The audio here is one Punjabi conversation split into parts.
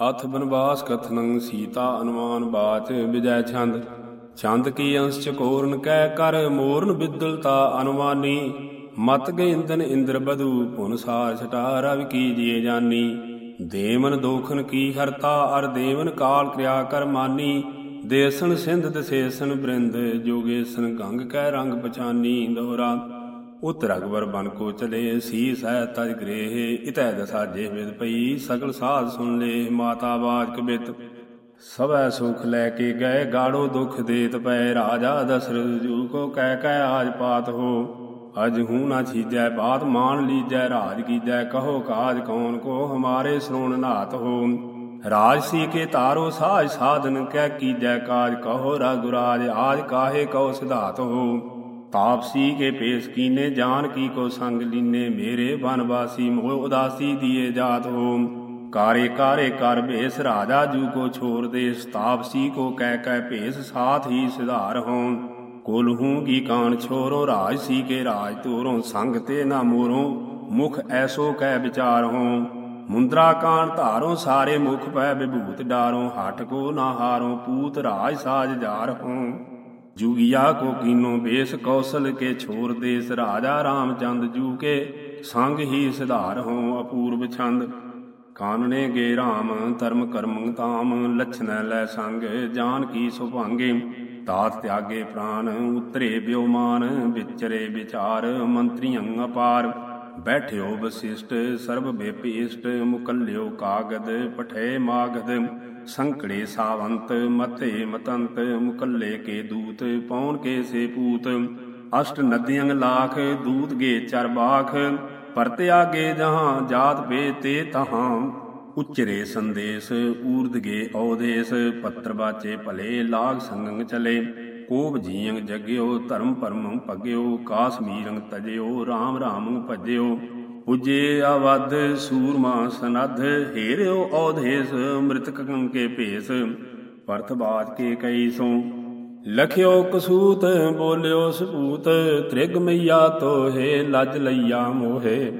ਅਥ ਬਨਵਾਸ ਕਥਨੰ ਸੀਤਾ ਅਨੁਮਾਨ ਬਾਚ ਵਿਜੈ ਛੰਦ। ਛੰਦ ਕੀ ਅੰਸ਼ ਚਕੋਰਨ ਕਹਿ ਕਰ ਮੋਰਨ ਬਿਦਲਤਾ ਅਨੁਮਾਨੀ। ਮਤ ਗੇਂਦਨ ਇੰਦਰ ਬਧੂ ਪੁਨ ਸਾਰ ਛਟਾ ਰਵ ਕੀ ਜੀਏ ਜਾਨੀ। ਦੇਵਨ ਦੋਖਨ ਕੀ ਹਰਤਾ ਅਰ ਦੇਵਨ ਕਾਲ ਕਿਰਿਆ ਕਰ ਮਾਨੀ। ਦੇਸਨ ਸਿੰਧ ਦਸੇਸਨ ਬ੍ਰਿੰਦ ਜੋਗੇਸਨ ਗੰਗ ਕੈ ਰੰਗ ਪਛਾਨੀ ਦੋਹਰਾ। ਉਤ ਰਗਵਰ ਬਨ ਕੋ ਚਲੇ ਸੀਸ ਹੈ ਤਜ ਗ੍ਰਹਿ ਇਤੈ ਦਸਾ ਜੇ ਵਿਦ ਪਈ, ਸਗਲ ਸਾਧ ਸੁਨ ਲੇ ਮਾਤਾ ਬਾਜ ਕਬਿਤ। ਸਭੈ ਸੁਖ ਲੈ ਕੇ ਗਏ, ਗਾੜੋ ਦੁਖ ਦੇਤ ਪੈ ਰਾਜਾ ਦਸਰਥ ਜੂ ਕੋ ਕਹਿ ਕਹਿ ਆਜ ਪਾਤ ਹੋ। ਅਜ ਹੂੰ ਨਾ ਛੀਜੈ ਬਾਤ, ਮਾਨ ਲੀਜੈ, ਰਾਜ ਕੀਜੈ, ਕਹੋ ਕਾਜ ਕੌਣ ਕੋ ਹਮਾਰੇ ਸਰੋਣ ਨਾਤ ਹੋ। ਰਾਜ ਸੀ ਕੇ ਤਾਰੋ ਸਾਜ ਸਾਧਨ, ਕਹਿ ਕੀਜੈ ਕਾਜ, ਕਹੋ ਰਗੁਰਾਜ ਆਜ ਕਾਹੇ ਕਉ ਸਿਧਾਤ ਹੋ। ਤਾਪਸੀ ਕੇ ਪੇਸ ਕੀਨੇ ਜਾਨ ਕੀ ਕੋ ਸੰਗ ਲੀਨੇ ਮੇਰੇ ਬਨਵਾਸੀ ਮੋਹ ਉਦਾਸੀ ਦੀਏ ਜਾਤ ਹੋ। ਕਾਰੇ ਕਾਰੇ ਕਰ ਭੇਸ ਰਾਜਾ ਜੂ ਕੋ ਛੋਰ ਦੇ ਤਾਪਸੀ ਕੋ ਕਹਿ ਕਹਿ ਭੇਸ ਸਾਥ ਹੀ ਸਿਧਾਰ ਹੋਂ। ਕੁਲ ਕੀ ਕਾਨ ਛੋਰੋ, ਰਾਜ ਸੀ ਕੇ ਰਾਜ ਤੋਰੋਂ, ਸੰਗ ਤੇ ਨਾ ਮੋਰੋਂ, ਮੁਖ ਐਸੋ ਕਹਿ ਵਿਚਾਰ ਹੋ। ਮੁੰਦਰਾ ਕਾਨ ਧਾਰੋਂ, ਸਾਰੇ ਮੁਖ ਪੈ ਵਿਭੂਤ ਡਾਰੋਂ, ਹਟ ਕੋ ਨਾ ਹਾਰੋਂ, ਪੂਤ ਰਾਜ ਸਾਜ ਜਾਰ ਹੋ। ਜੁਗਿਆ ਕੋ ਕੀਨੋ ਬੇਸ ਕੌਸਲ ਕੇ ਛੋਰ ਦੇਸ ਰਾਜਾ ਰਾਮਚੰਦ ਜੂ ਕੇ ਸੰਗ ਹੀ ਸਿਧਾਰ ਹੋ ਅਪੂਰਵ ਛੰਦ। ਕਾਨਨੇ ਗੇ RAM ਧਰਮ ਕਰਮ ਤਾਮ ਲਛਨੈ ਲੈ ਸੰਗ, ਜਾਨ ਕੀ ਸੁਭਾਂਗੇ ਤਾਤ ਤਿਆਗੇ ਪ੍ਰਾਨ, ਉਤਰੇ ਬਿਉਮਾਨ, ਵਿਚਰੇ ਵਿਚਾਰ, ਮੰਤਰੀਆਂ ਅਪਾਰ। ਬੈਠਿਓ ਵਸਿਸ਼ਟ, ਸਰਬ ਬੇਪੀਸ਼ਟ, ਮੁਕੱਲਿਓ ਕਾਗਦ, ਪਠੇ ਮਾਗਦ ਸੰਕੜੇ ਸਾਵੰਤ ਮਤੇ ਮਤੰਤ, ਮੁਕੱਲੇ ਕੇ ਦੂਤ, ਪੌਣ ਕੇ ਸੇ ਪੂਤ, ਅਸ਼ਟ ਨਦੀਆਂ ਲਾਖ, ਦੂਤ ਗੇ ਚਰਬਾਖ ਪਰਤਿਆ ਗੇ ਜਹਾਂ ਜਾਤ ਬੇ ਤੇ ਤਹਾਂ, ਉਚਰੇ ਸੰਦੇਸ਼ ਊਰਦ ਗੇ ਔਦੇਸ ਪੱਤਰ ਬਾਚੇ ਭਲੇ ਲਾਗ ਸੰਗੰਗ ਚਲੇ। ਕੋਪ ਜੀਯੰ ਜਗਿਓ, ਧਰਮ ਪਰਮੰ ਭਗਿਓ ਕਾਸਮੀਰੰ ਤਜਿਓ RAM ਰਾਮੰ ਭਜਿਓ। ਪੁਜੇ ਆਵਦ ਸੂਰਮਾ ਸਨਧ, ਹੀਰਿਓ ਔਧੇਸ, ਮ੍ਰਿਤਕੰ ਕੇ ਭੇਸ। ਪਰਥ ਬਾਜ ਕੇ ਕਈ ਸੋ। ਲਖਿਓ ਕਸੂਤ, ਬੋਲਿਓ ਸਪੂਤ, ਤ੍ਰਿਗ ਮਈਆ ਤੋਹੇ, ਲੱਜ ਲਈਆ ਮੋਹੇ।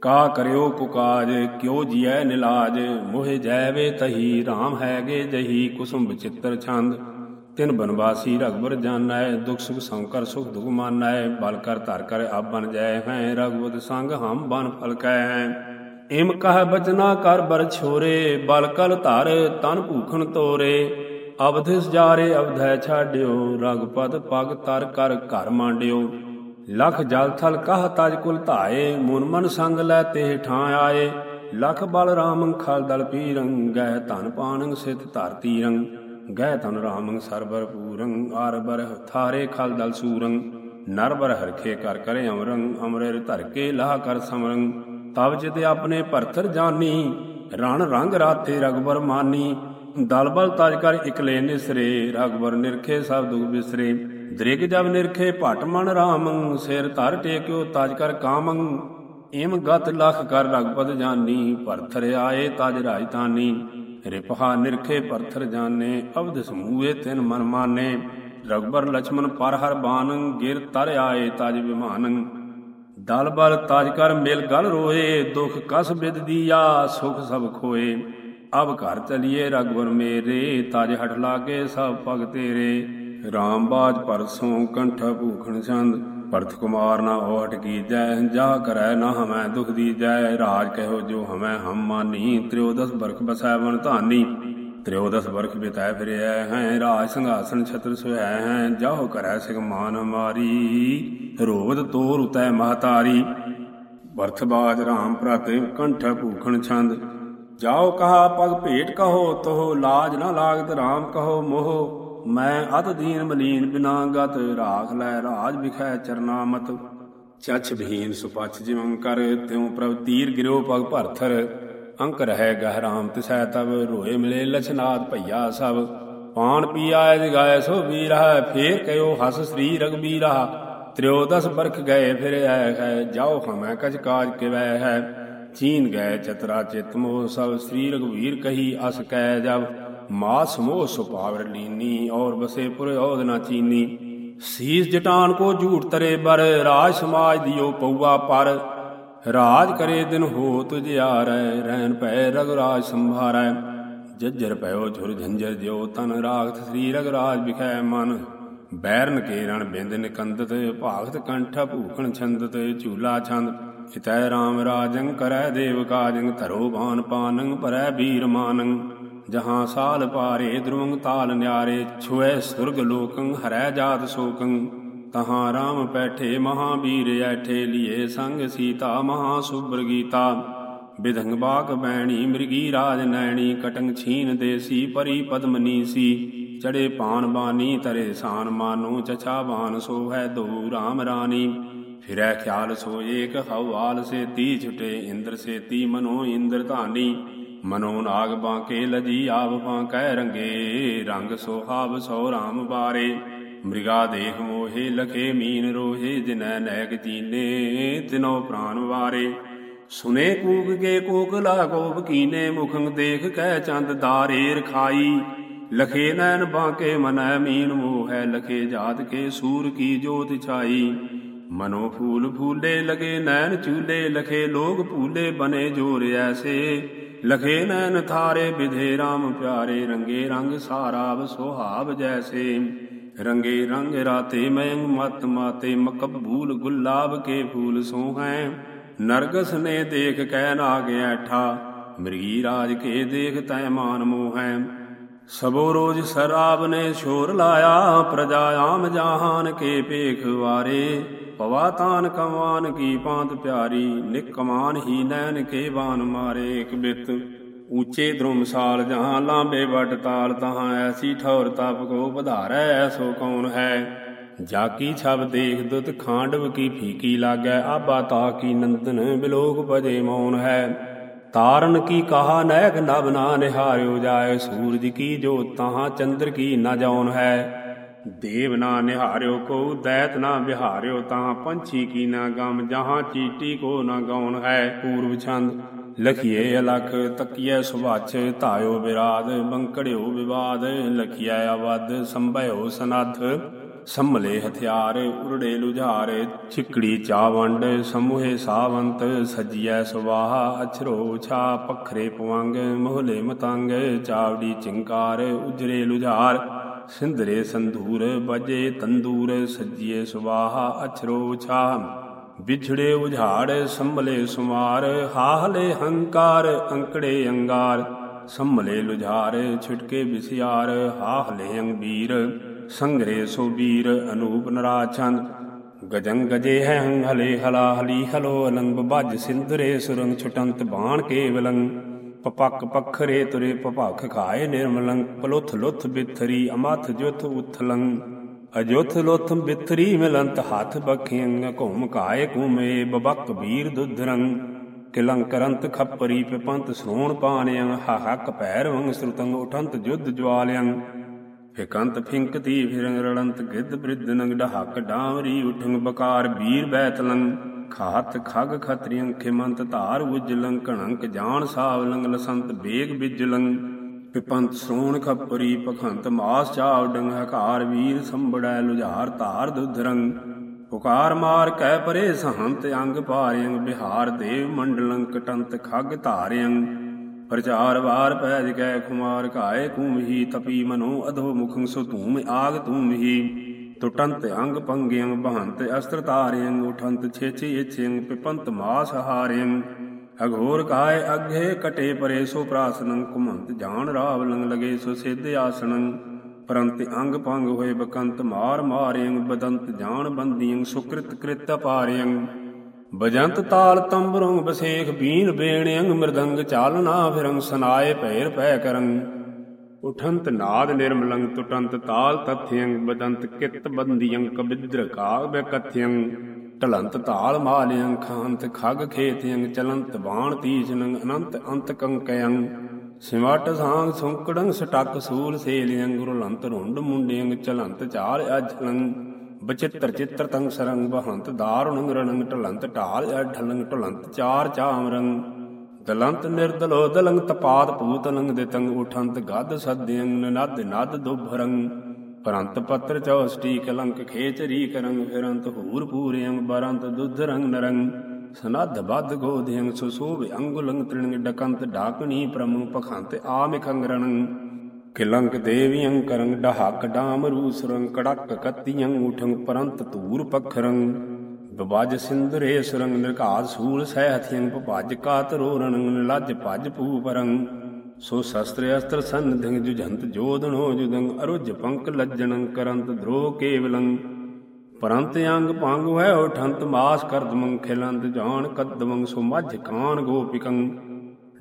ਕਾ ਕਰਿਓ ਕੁਕਾਜ, ਕਿਉ ਜੀਐ ਨਿਲਾਜ, ਮੋਹਿ ਜੈਵੇ ਤਹੀ RAM ਹੈਗੇ ਜਹੀ ਕੁਸੁਮ ਚਿੱਤਰ ਛੰਦ। ਤਿਨ ਬਨਵਾਸੀ ਰਗਬਰ ਜਾਣੈ, ਦੁਖ ਸੁਖ ਸੰਕਰ ਸੁਖ ਦੁਖ ਮਾਨੈ, ਬਲ ਕਰ ਧਰ ਕਰ ਆਪ ਬਨ ਜੈ ਹੈ ਰਗਵਤ ਸੰਗ ਹਮ ਬਨ ਫਲ ਕੈ ਹੈ ਇਮ ਕਹ ਬਚਨਾ ਕਰ ਬਰ ਛੋਰੇ, ਬਲ ਕਲ ਧਰ ਤਨ ਭੂਖਣ ਤੋਰੇ। ਅਵਧਿਸ ਜਾਰੇ ਅਵਧੈ ਛਾਡਿਓ ਰਗਪਦ ਪਗ ਤਰ ਕਰ ਘਰ ਮਾਂਡਿਓ। ਲਖ ਜਲ ਥਲ ਕਹ ਤਜ ਕੁਲ ਧਾਏ, ਮਨ ਮਨ ਸੰਗ ਲੈ ਤੇ ਠਾਂ ਆਏ। ਲਖ ਬਲ ਰਾਮੰ ਖਲ ਦਲ ਪੀਰੰ ਗਹਿ ਧਨ ਪਾਣੰ ਸਿਤ ਧਰਤੀ ਰੰਗ। ਗਹਿ ਤਨ ਰਾਮੰ ਸਰਬਰ ਪੂਰੰ, ਆਰ ਬਰ ਥਾਰੇ ਖਲ ਦਲ ਸੂਰੰ। ਨਰਬਰ ਹਰਖੇ ਕਰ ਕਰੇ ਅਮਰੰ ਅਮਰੇ ਧਰ ਕੇ ਲਾਹ ਕਰ ਸਮਰੰ। ਤਬ ਜਿਤ ਆਪਣੇ ਭਰਥਰ ਜਾਨੀ, ਰਣ ਰੰਗ ਰਾਤੇ ਰਗਬਰ ਮਾਨੀ। ਦਲ ਬਲ ਤਜ ਕਰ ਇਕਲੇ ਨਿਸਰੇ ਰਗਬਰ ਨਿਰਖੇ ਸਭ ਦੁਖ ਬਿਸਰੇ। ਦ੍ਰਿਗ ਜਬ ਨਿਰਖੇ ਭਟ ਮਨ ਰਾਮੰ, ਸਿਰ ਧਰ ਟੇਕਿਓ ਤਾਜ ਕਰ ਕਾਮੰ। ਇਮ ਗਤ ਲਖ ਕਰ ਰਗਪਦ ਜਾਨੀ, ਭਰਥਰ ਆਏ ਤਜ ਰਾਜਤਾਨੀ ਰਿਪਹਾ ਨਿਰਖੇ ਪਰਥਰ ਜਾਣੇ, ਅਵਧ ਸਮੂਏ ਤਿਨ ਮਨ ਮਾਨੇ। ਰਗਬਰ ਲਛਮਨ ਪਰ ਹਰ ਬਾਨ ਗਿਰ ਤਰ ਆਏ ਤਜ ਵਿਮਾਨੰ ਦਲ ਬਲ ਤਾਜ ਕਰ ਮਿਲ ਗਲ ਰੋਏ, ਦੁਖ ਕਸ ਬਿਦ ਦੀਆ, ਸੁਖ ਸਭ ਖੋਏ। ਅਬ ਘਰ ਚਲੀਏ ਰਗਬਰ ਮੇਰੇ, ਤਜ ਹਟ ਲਾਗੇ ਸਭ ਭਗ ਤੇਰੇ। RAM ਬਾਜ ਪਰਸੋਂ ਕੰਠ ਭੂਖਣ ਚੰਦ ਪਰਥ ਕੁਮਾਰ ਨਾ ਓਟ ਕੀ ਜੈ ਜਾ ਕਰੈ ਨਾ ਹਮੈ ਦੁਖ ਦੀ ਜੈ ਰਾਜ ਕਹਿਓ ਜੋ ਹਮੈ ਹਮ ਮਾਨੀ, ਤ੍ਰਿਓਦਸ ਬਰਖ ਬਸੈ ਵਨ ਧਾਨੀ। ਤ੍ਰਿਓਦਸ ਬਰਖ ਬਿਤਾਇ ਫਿਰਿਆ ਹੈ, ਰਾਜ ਸੰਘਾਸਨ ਛਤਰ ਸੋਇਆ ਹੈ ਜਾਹੋ ਕਰੈ ਸਿਗ ਮਾਨ ਹਮਾਰੀ ਰੋਵਤ ਤੋਰ ਉਤੈ ਮਹਤਾਰੀ। ਬਰਥ ਬਾਜ ਰਾਮ ਪ੍ਰਤਿ ਕੰਠ ਭੂਖਣ ਛੰਦ ਜਾਓ ਕਹਾ ਪਗ ਭੇਟ ਕਹੋ ਤੋ ਲਾਜ ਨਾ ਲਾਗਤ ਰਾਮ ਕਹੋ ਮੋਹ। ਮੈਂ ਅਤ ਦੀਨ ਮਲੀਨ ਬਿਨਾ ਗਤ ਰਾਖ ਲੈ ਰਾਜ ਵਿਖੈ ਚਰਨਾ ਮਤ ਚਛ ਭੀਨ ਸੁਪਛ ਜਿਵੰ ਕਰ, ਤਿਉ ਪ੍ਰਭ ਤੀਰ ਗਿਰਿਓ ਪਗ ਭਰਥਰ। ਅੰਕ ਰਹਿ ਗਹਿਰਾਮ ਤਿਸੈ ਤਬ ਰੋਏ ਮਿਲੇ ਲਛਨਾਦ ਭਈਆ ਸਭ ਪਾਣ ਪੀ ਆਇ ਜਗਾਇ ਸੋ ਵੀਰਾ ਫੇਰ ਕਯੋ ਹਸ ਸ੍ਰੀ ਰਗਬੀਰਾ ਤ੍ਰਿਓਦਸ ਬਰਖ ਗਏ ਫਿਰ ਆਇ ਹੈ, ਜਾਓ ਹਮੈ ਕਜ ਕਾਜ ਕਿਵੈ ਹੈ। ਚੀਨ ਗਏ ਚਤਰਾ ਚਿਤ ਮੋਹ ਸਭ ਸ੍ਰੀ ਰਗਵੀਰ ਕਹੀ ਅਸ ਕੈ ਜਬ ਮਾਸ ਮੋਹ ਸੁਪਾਵਰ ਲੀਨੀ, ਔਰ ਬਸੇ ਪੁਰ ਔਦ ਨਾ ਚੀਨੀ। ਸੀਸ ਜਟਾਨ ਕੋ ਝੂਠ ਤਰੇ ਬਰ, ਰਾਜ ਸਮਾਜ ਦਿਓ ਪਉਆ ਪਰ। ਰਾਜ ਕਰੇ ਦਿਨ ਹੋ ਤੁਝ ਆਰੈ ਰਹਿਣ ਪੈ ਰਗੁਰਾਜ ਸੰਭਾਰੈ। ਜੱਜਰ ਭਇਓ ਝੁਰ ਝੰਜਰ ਜਿਉ ਤਨ ਰਾਗਤ ਸ੍ਰੀ ਰਗ ਰਾਜ ਬਿਖੈ ਮਨ। ਬੈਰਨ ਕੇ ਰਣ ਬਿੰਦ ਨਿਕੰਦਤ ਭਾਗਤ ਕੰਠ ਭੂਖਣ ਛੰਦਤ, ਝੂਲਾ ਛੰਦ। ਇਤੈ ਰਾਮ ਰਾਜੰ ਕਰੈ ਦੇਵ ਕਾਜੰ ਧਰੋ ਬਾਨ ਪਾਨੰ ਪਰੈ ਵੀਰ ਮਾਨੰ ਜਹਾਂ ਸਾਲ ਪਾਰੇ ਦ੍ਰੁਵੰਗ ਤਾਲ ਨਿਆਰੇ ਛੁਐ ਸੁਰਗ ਲੋਕੰ, ਹਰੈ ਜਾਤ ਸੋਕੰ। ਤਹਾਂ ਰਾਮ ਪੈਠੇ ਮਹਾਬੀਰ, ਐਠੇ ਲੀਏ ਸੰਗ ਸੀਤਾ, ਮਹਾ ਸੁਬਰ ਗੀਤਾ। ਬਿਧੰਗ ਬਾਕ ਬੈਣੀ, ਮ੍ਰਿਗੀ ਰਾਜ ਨੈਣੀ, ਕਟੰਗ ਛੀਨ ਦੇਸੀ, ਪਰੀ ਪਦਮਨੀ ਸੀ ਚੜੇ ਪਾਨ ਬਾਨੀ, ਤਰੇ ਸਾਨ ਮਾਨੋ, ਚਛਾ ਬਾਨ ਸੋ ਹੈ ਦੋ ਰਾਮ ਰਾਣੀ ਫਿਰੈ ਖਿਆਲ ਸੋ ਏਕ ਹਵਾਲ ਸੇ ਤੀ ਛੁਟੇ ਇੰਦਰ ਸੇ ਤੀ ਮਨੋ ਇੰਦਰ ਧਾਨੀ। ਮਨੋ ਨਾਗ ਬਾਂਕੇ ਲਜੀ ਆਪ ਬਾਂਕੈ ਰੰਗੇ, ਰੰਗ ਸੋਹਾਵ ਸੋ ਰਾਮ ਬਾਰੇ। ਮ੍ਰਿਗਾ ਦੇਖ ਮੋਹੇ ਲਖੇ ਮੀਨ ਰੋਹੇ, ਜਿਨੈ ਨੈਕ ਜੀਨੇ ਤਿਨੋ ਪ੍ਰਾਨ ਵਾਰੇ। ਸੁਨੇ ਕੂਕ ਕੇ ਕੋਕਲਾ ਕੋਪ ਕੀਨੇ ਮੁਖੰ ਦੇਖ ਕਹਿ ਚੰਦ ਦਾਰੇ ਰਖਾਈ। ਲਖੇ ਨੈਣ ਬਾਂਕੇ ਮਨੈ ਮੀਨ ਮੋਹੈ, ਲਖੇ ਜਾਤ ਕੇ ਸੂਰ ਕੀ ਜੋਤ ਛਾਈ। ਮਨੋ ਫੂਲ ਫੂਲੇ ਲਗੇ ਨੈਣ ਚੂਲੇ, ਲਖੇ ਲੋਗ ਭੂਲੇ ਬਨੇ ਜੋਰ ਐਸੇ। ਲਖੇ ਨੈਣ ਥਾਰੇ ਵਿਧੇ RAM ਪਿਆਰੇ, ਰੰਗੇ ਰੰਗ ਸਾਰਾਵ ਸੁਹਾਵ ਜੈਸੇ। ਰੰਗੇ ਰੰਗ ਰਾਤੇ ਮਯੰਗ ਮਤ ਮਾਤੇ ਮਕਬੂਲ ਗੁਲਾਬ ਕੇ ਫੂਲ ਸੋਹੈ। ਨਰਗਸ ਨੇ ਦੇਖ ਕਹਿ ਨਾਗ ਐਠਾ, ਮ੍ਰਿਗੀ ਰਾਜ ਕੇ ਦੇਖ ਤੈ ਮਾਨ ਮੋਹੈ। ਸਬੋ ਰੋਜ ਸਰਾਬ ਨੇ ਸ਼ੋਰ ਲਾਇਆ, ਪ੍ਰਜਾ ਆਮ ਜਹਾਨ ਕੇ ਪੇਖ ਵਾਰੇ। ਪਵਾ ਤਾਨ ਕਮਾਨ ਕੀ ਪਾਂਤ ਪਿਆਰੀ ਨਿਕਮਾਨ ਹੀ ਨੈਣ ਕੇ ਬਾਨ ਮਾਰੇ ਇਕ ਬਿਤ। ਉੱਚੇ ਦ੍ਰੁਮਸਾਲ ਜਹਾਂ ਲਾਂਬੇ ਵਟ ਤਾਲ, ਤਹਾਂ ਐਸੀ ਠੌਰ ਤਪ ਕੋ ਵਧਾਰੈ ਐਸੋ ਕੌਣ ਹੈ? ਜਾ ਕੀ ਛਬ ਦੇਖ ਦੁਤ ਖਾਂਡਵ ਕੀ ਫੀਕੀ ਲਾਗੈ, ਆਬਾ ਤਾ ਕੀ ਨੰਦਨ ਬਿਲੋਕ ਭਜੇ ਮੌਨ ਹੈ। ਤਾਰਨ ਕੀ ਕਹਾ ਨੈਕ ਨਭ ਨਾ ਨਿਹਾਰਿਓ ਜਾਏ, ਸੂਰਜ ਕੀ ਜੋਤ ਤਹਾਂ ਚੰਦਰ ਕੀ ਨਾ ਜਾਉਨ ਹੈ। ਦੇਵ ਨਾ ਨਿਹਾਰਿਓ ਕੋ ਦੈਤ ਨਾ ਵਿਹਾਰਿਓ ਤਾਂ ਪੰਛੀ ਕੀ ਨਾ ਗਮ ਜਹਾਂ ਚੀਟੀ ਕੋ ਨਾ ਗਾਉਣ ਹੈ ਪੂਰਵ ਛੰਦ ਲਖੀਏ ਅਲਖ ਤਕੀਐ ਸੁਭਾਚ ਧਾਇਓ ਬਿਰਾਦ ਬੰਕੜਿਓ ਵਿਵਾਦ ਲਖੀਐ ਅਵਦ ਸੰਭਇਓ ਸਨਧ ਸੰਮਲੇ ਹਥਿਆਰ ਉਰੜੇ ਲੁਝਾਰ ਛਿਕੜੀ ਚਾਵੰਡ ਸਮੂਹੇ ਸਾਵੰਤ ਸਜੀਐ ਸੁਵਾਹਾ ਅਛਰੋ ਛਾ ਪਖਰੇ ਪਵੰਗ ਮੋਹਲੇ ਮਤੰਗ ਚਾਵੜੀ ਚਿੰਕਾਰ ਉਜਰੇ ਲੁਝਾਰ ਸਿੰਧਰੇ ਸੰਧੂਰ ਬਜੇ ਤੰਦੂਰ ਸਜੀਏ ਸੁਵਾਹਾ ਅਛਰੋ ਛਾ ਵਿਛੜੇ ਉਝਾੜ ਸੰਭਲੇ ਸੁਮਾਰ, ਹਾਹਲੇ ਹੰਕਾਰ ਅੰਕੜੇ ਅੰਗਾਰ। ਸੰਭਲੇ ਲੁਝਾਰ ਛਿਟਕੇ ਵਿਸਿਆਰ, ਹਾਹਲੇ ਅੰਬੀਰ ਸੰਗਰੇ ਸੋ ਵੀਰ ਅਨੂਪ ਨਰਾਚੰਦ ਗਜੰ ਗਜੇ ਹੈ ਹੰਹਲੇ ਹਲਾ ਹਲੀ ਹਲੋ ਅਲੰਗ ਭਜ ਸਿੰਦਰੇ ਸੁਰੰਗ ਛੁਟੰਤ ਬਾਣ ਕੇ ਕੇਵਲੰ। ਪਪਕ ਪਖਰੇ ਤੁਰੇ ਪਪਖ ਖਾਏ ਨਿਰਮਲੰ, ਪਲੁਥ ਲੁਥ ਬਿਥਰੀ, ਅਮਥ ਜੁਥ ਉਥਲੰ। ਅਜੁਥ ਲੋਥ ਬਿਥਰੀ ਮਿਲੰਤ ਹੱਥ ਬਖਿਯੰ ਘੁਮ ਕਾਏ ਕੁਮੇ ਬਬਕ ਵੀਰ ਦੁਧਰੰ। ਕਿਲੰਕਰੰਤ ਖੱਪਰੀ ਪਿਪੰਤ ਸ੍ਰੋਣ ਪਾਣਿਯੰ ਹਹਕ ਭੈਰ ਵੰਗ ਉਠੰਤ ਜੁਧ ਜਵਾਲਿਯੰ ਫਿਕੰਤ ਫਿੰਕਤੀ ਫਿਰੰਗ ਰੜੰਤ ਗਿੱਧ ਬ੍ਰਿਧ ਨੰਗ ਡਹਾਕ ਡਾਂਵਰੀ ਉਠੰਗ ਬਕਾਰ ਵੀਰ ਬੈਤਲੰ। ਖਾਤ ਖਗ ਖਤਰੀਆਂ ਖਿਮੰਤ ਧਾਰ ਉਜਲੰ ਕਣੰਕ ਜਾਣ ਸਾਵਲੰਗ ਲਸੰਤ ਬੇਗ ਬਿਜਲੰ, ਪਿਪੰਤ ਸੋਣ ਖਪਰੀ ਪਖੰਤ ਮਾਸ ਚਾਵ ਡੰਗ ਹਕਾਰ ਵੀਰ ਸੰਬੜੈ ਲੁਝਾਰ ਧਾਰ ਦੁਧਰੰਗ ਪੁਕਾਰ ਮਾਰ ਕਹਿ ਪਰੇ ਸਹੰਤ ਅੰਗ ਭਾਰਿਯੰਗ ਬਿਹਾਰ ਦੇਵ ਮੰਡਲੰ ਕਟੰਤ ਖਗ ਧਾਰਿਯੰਗ ਪ੍ਰਚਾਰ ਵਾਰ ਪੈਜ ਕੈ ਖੁਮਾਰ ਘਾਏ ਕੂਮਹੀ ਤਪੀ ਮਨੋ ਅਧੋ ਮੁਖੰ ਸੁ ਧੂਮ ਆਗ ਧੂਮਹੀ ਤੁਟੰਤ ਅੰਗ ਪੰਗਿਯੰ, ਬਹੰਤ ਅਸਤਰ ਤਾਰਿਯੰ ਉਠੰਤ ਛੇਛੇ ਇਛਿਯੰ ਪਿਪੰਤ ਮਾਸ ਹਾਰਿਯੰ। ਅਘੋਰ ਕਾਇ ਅਗੇ ਕਟੇ ਪਰੇ, ਸੋ ਪ੍ਰਾਸਨੰ ਕੁਮੰਤ ਜਾਣ ਰਾਵਲੰ, ਲਗੇ ਸੋ ਸਿੱਧ ਆਸਣੰ। ਪਰੰਤ ਅੰਗ ਪੰਗ ਹੋਏ ਬਕੰਤ ਮਾਰ ਮਾਰਿਯੰ, ਬਦੰਤ ਜਾਣ ਬੰਦੀਯੰ, ਸੁਕ੍ਰਿਤ ਕ੍ਰਿਤ ਪਾਰਿਯੰ ਬਜੰਤ ਤਾਲ ਤੰਬਰੰਗ ਬਸੇਖ, ਬੀਨ ਬੇਣਿਯੰ, ਮਿਰਦੰਗ ਚਾਲਨਾ ਫਿਰੰ ਸਨਾਏ ਭੈਰ ਪੈ ਕਰੰ ਉਠੰਤ ਨਾਦ ਨਿਰਮਲੰ ਤੁਟੰਤ ਤਾਲ ਤਥਯੰ ਬਦੰਤ ਕਿਤ ਬੰਦੀਯੰ ਕਬਿਦਰ ਕਾਗ ਬਕਥਯੰ ਢਲੰਤ ਧਾਲ ਮਾਲਿਯੰ ਖਾਂਤ ਖਗ ਖੇਤਯੰ ਚਲੰਤ ਬਾਣ ਤੀਜਨੰ ਅਨੰਤ ਅੰਤ ਕੰਕਯੰ ਸਿਮਟ ਸਾਂਗ ਸੁੰਕੜੰ ਸਟਕ ਸੂਲ ਸੇਲਿਯੰ ਗੁਰਲੰਤ ਰੁੰਡ ਮੁੰਡਿਯੰ ਚਲੰਤ ਚਾਲ ਅਜਲੰ ਬਚਿੱਤਰ ਚਿੱਤਰ ਤੰਗ ਸਰੰਗ ਬਹੰਤ ਦਾਰੁਣੰ ਰਣੰ ਢਲੰਤ ਢਾਲ ਢਲੰਗ ਢਲੰਤ ਚਾਰ ਚਾਮਰੰ ਦਲੰਤ ਨਿਰਦਲੋ ਦਲੰਗ ਤਪਾਤ ਪੂਤਨੰਗ ਦਿਤੰਗ ਉਠੰਤ ਗਦ ਸਦਯੰ ਨਦ ਨਦ ਦੁਭਰੰ। ਪਰੰਤ ਪੱਤਰ ਚੌਸਟੀ ਕਲੰਕ ਖੇਚਰੀ ਕਰੰਗ ਫਿਰੰਤ ਹੂਰ ਪੂਰਿਯੰ ਬਰੰਤ ਦੁਧ ਰੰਗ ਨਰੰਗ। ਸਨੱਧ ਬਦ ਗੋਧਿਯੰ ਸੁਸੋਭ ਅੰਗੁਲੰਗ ਤ੍ਰਿਣਗ ਡਕੰਤ ਢਾਕਣੀ ਪ੍ਰਮੁ ਪਖੰਤ ਆਮਿਖੰਗਰਣ ਕਿਲੰਕ ਦੇਵੀਯੰ ਕਰੰਗ ਡਹਾਕ ਡਾਮ ਰੂਸਰੰ ਕੜਕ ਕਤੀਯੰ ਉਠੰ ਪਰੰਤ ਧੂਰ ਪਖਰੰ। ਬਵਜ ਸਿੰਦਰੇ ਸੁਰੰਗ ਨਿਰਘਾਤ ਸੂਲ ਸਹਿ ਹਥਿਯੰ ਪਭਜ ਕਾਤ ਰੋਰਣੰ ਲੱਜ ਭਜ ਪੂਪਰੰ ਸੋ ਸ਼ਸਤਰ ਅਸਤਰ ਸੰਧਿੰ ਜੁਝੰਤ ਜੋਦਨੋ ਜੁਦੰਗ ਅਰੁਜ ਪੰਕ ਲੱਜਣੰ ਕਰੰਤ ਦ੍ਰੋ ਕੇਵਲੰ। ਪਰੰਤ ਅੰਗ ਭੰਗ ਹੈ ਉਠੰਤ ਮਾਸ ਕਰਦਮੰ ਖਿਲੰਤ ਜਾਣ ਕਦਮੰ ਸੋ ਮੱਝ ਕਾਨ ਗੋਪਿਕੰ।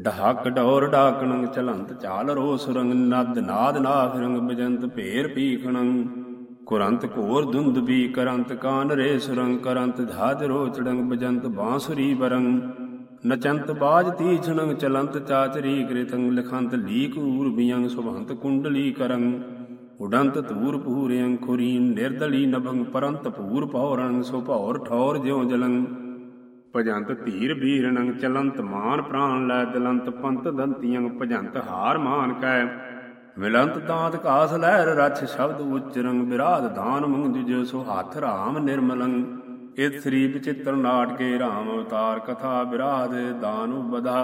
ਢਹਕ ਡੌਰ ਡਾਕਣੰ ਚਲੰਤ ਚਾਲ ਰੋ ਸੁਰੰਗ ਨਦ ਨਾਦ ਨਾਫਰੰਗ ਬਜੰਤ ਭੇਰ ਪੀਖਣੰ ਕੁਰੰਤ ਘੋਰ ਦੁੰਦ ਕਰੰਤ ਕਾਨ ਰੇ ਸੁਰੰਗ ਕਰੰਤ ਧਾਜ ਰੋ ਚੜੰਗ ਬਜੰਤ ਬਾਂਸੁਰੀ ਬਰੰ। ਨਚੰਤ ਬਾਜ ਤੀਛਣੰ ਚਲੰਤ ਚਾਚਰੀ ਕ੍ਰਿਤੰ ਲਖੰਤ ਲੀਕ ਊਰਬਿਯੰ ਸੁਭੰਤ ਕੁੰਡਲੀ ਕਰੰ। ਉਡੰਤ ਧੂਰ ਪੂਰਿਯੰ ਖੁਰੀਨ ਨਿਰਦਲੀ ਨਭੰ ਪਰੰਤ ਪੂਰ ਪੌਰੰ ਸੋ ਭੌਰ ਠੌਰ ਜਿਉ ਜਲੰ। ਭਜੰਤ ਧੀਰ ਬੀਰਣੰ ਚਲੰਤ ਮਾਨ ਪ੍ਰਾਨ ਲੈ ਦਲੰਤ ਪੰਤ ਦੰਤੀਆਂ ਭਜੰਤ ਹਾਰ ਮਾਨ ਕੈ। ਵਿਲੰਤ ਦਾਤ ਕਾਸ ਲਹਿਰ ਰਛ ਸ਼ਬਦ ਉਚਰੰ ਬਿਰਾਦ ਦਾਨ ਮੰਗ ਜੁਜ ਸੋ ਹੱਥ ਰਾਮ ਨਿਰਮਲੰ। ਇਤ ਸ੍ਰੀ ਵਿਚਿਤ੍ਰ ਨਾਟਕੇ ਰਾਮ ਅਵਤਾਰ ਕਥਾ ਬਿਰਾਦ ਦਾਨੁ ਬਧਾ।